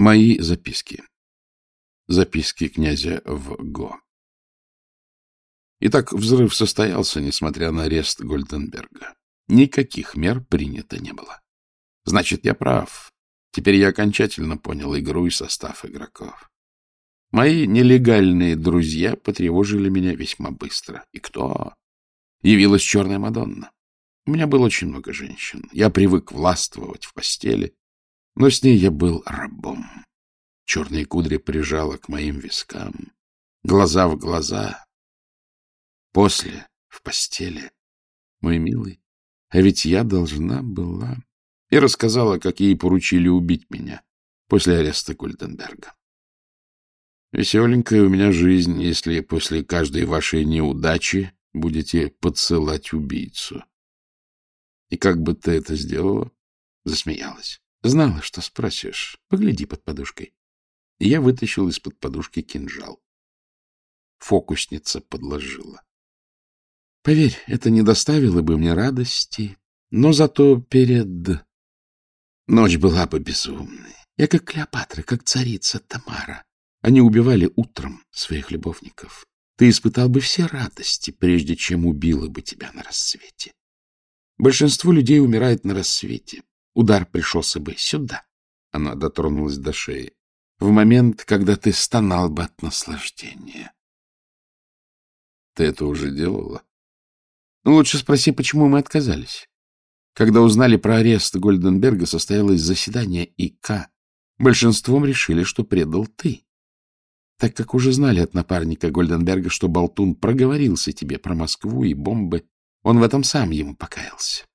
Мои записки. Записки князя в Го. Итак, взрыв состоялся, несмотря на арест Гольденберга. Никаких мер принято не было. Значит, я прав. Теперь я окончательно понял игру и состав игроков. Мои нелегальные друзья потревожили меня весьма быстро. И кто? Явилась черная Мадонна. У меня было очень много женщин. Я привык властвовать в постели, но с ней я был рабом. Черные кудри прижала к моим вискам, глаза в глаза. После, в постели, мой милый, а ведь я должна была... И рассказала, как ей поручили убить меня после ареста Гульденберга. Веселенькая у меня жизнь, если после каждой вашей неудачи будете подсылать убийцу. И как бы ты это сделала? Засмеялась. Знала, что спросишь. Погляди под подушкой. Я вытащил из-под подушки кинжал. Фокусница подложила. Поверь, это не доставило бы мне радости, но зато перед... Ночь была бы безумной. Я как Клеопатра, как царица Тамара. Они убивали утром своих любовников. Ты испытал бы все радости, прежде чем убила бы тебя на рассвете. Большинство людей умирает на рассвете. Удар пришелся бы сюда. Она дотронулась до шеи. В момент, когда ты стонал бы от наслаждения. Ты это уже делала? Ну, лучше спроси, почему мы отказались. Когда узнали про арест Гольденберга, состоялось заседание ИК. Большинством решили, что предал ты. Так как уже знали от напарника Гольденберга, что Болтун проговорился тебе про Москву и бомбы, он в этом сам ему покаялся.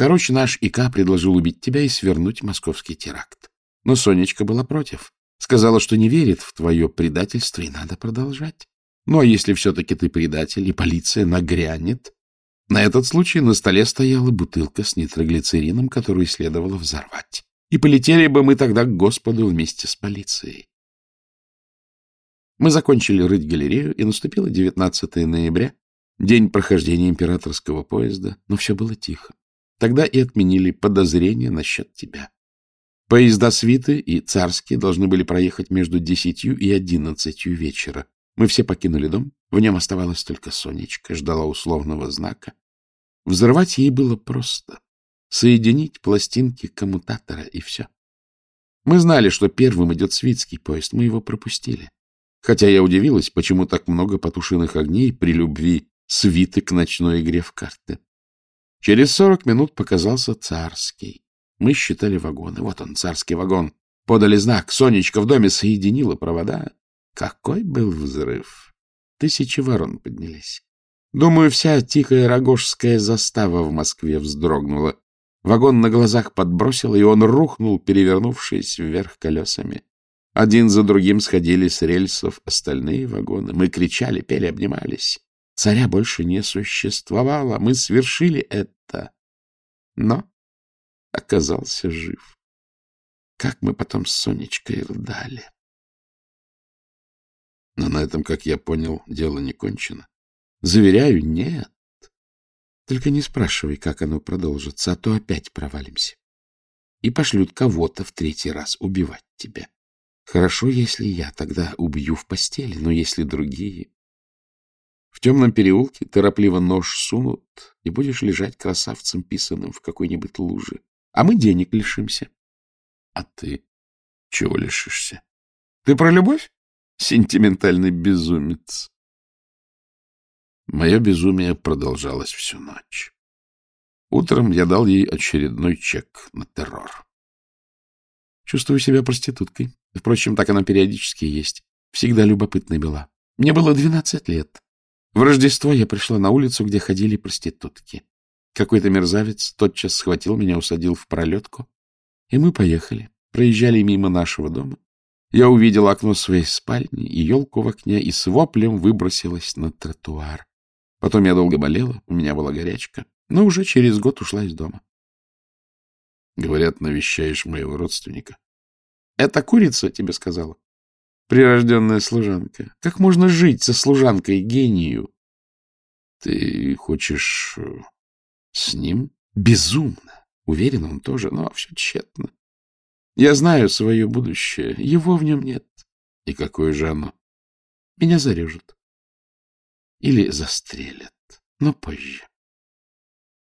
Короче, наш ИК предложил убить тебя и свернуть московский теракт. Но Сонечка была против. Сказала, что не верит в твое предательство и надо продолжать. Ну, а если все-таки ты предатель, и полиция нагрянет? На этот случай на столе стояла бутылка с нитроглицерином, которую следовало взорвать. И полетели бы мы тогда к Господу вместе с полицией. Мы закончили рыть галерею, и наступило 19 ноября, день прохождения императорского поезда, но все было тихо. Тогда и отменили подозрения насчет тебя. Поезда свиты и царские должны были проехать между десятью и одиннадцатью вечера. Мы все покинули дом, в нем оставалась только Сонечка, ждала условного знака. Взрывать ей было просто. Соединить пластинки коммутатора и все. Мы знали, что первым идет свитский поезд, мы его пропустили. Хотя я удивилась, почему так много потушенных огней при любви свиты к ночной игре в карты. Через сорок минут показался царский. Мы считали вагоны. Вот он, царский вагон. Подали знак. Сонечка в доме соединила провода. Какой был взрыв! Тысячи ворон поднялись. Думаю, вся тихая рогожская застава в Москве вздрогнула. Вагон на глазах подбросил, и он рухнул, перевернувшись вверх колесами. Один за другим сходили с рельсов остальные вагоны. Мы кричали, пели, обнимались. Царя больше не существовало. Мы свершили это. Но оказался жив. Как мы потом с Сонечкой рыдали. Но на этом, как я понял, дело не кончено. Заверяю, нет. Только не спрашивай, как оно продолжится, а то опять провалимся. И пошлют кого-то в третий раз убивать тебя. Хорошо, если я тогда убью в постели, но если другие... В темном переулке торопливо нож сунут, и будешь лежать красавцем писаным в какой-нибудь луже. А мы денег лишимся. А ты чего лишишься? Ты про любовь? Сентиментальный безумец. Мое безумие продолжалось всю ночь. Утром я дал ей очередной чек на террор. Чувствую себя проституткой. Впрочем, так она периодически есть. Всегда любопытной была. Мне было двенадцать лет. В Рождество я пришла на улицу, где ходили проститутки. Какой-то мерзавец тотчас схватил меня, усадил в пролетку, и мы поехали. Проезжали мимо нашего дома. Я увидела окно своей спальни и елку в окне, и с воплем выбросилась на тротуар. Потом я долго болела, у меня была горячка, но уже через год ушла из дома. Говорят, навещаешь моего родственника. Это курица тебе сказала? Прирожденная служанка. Как можно жить со служанкой гению? Ты хочешь э, с ним? Безумно. Уверен, он тоже, но все тщетно. Я знаю свое будущее. Его в нем нет. И какое же оно? Меня зарежут. Или застрелят, но позже.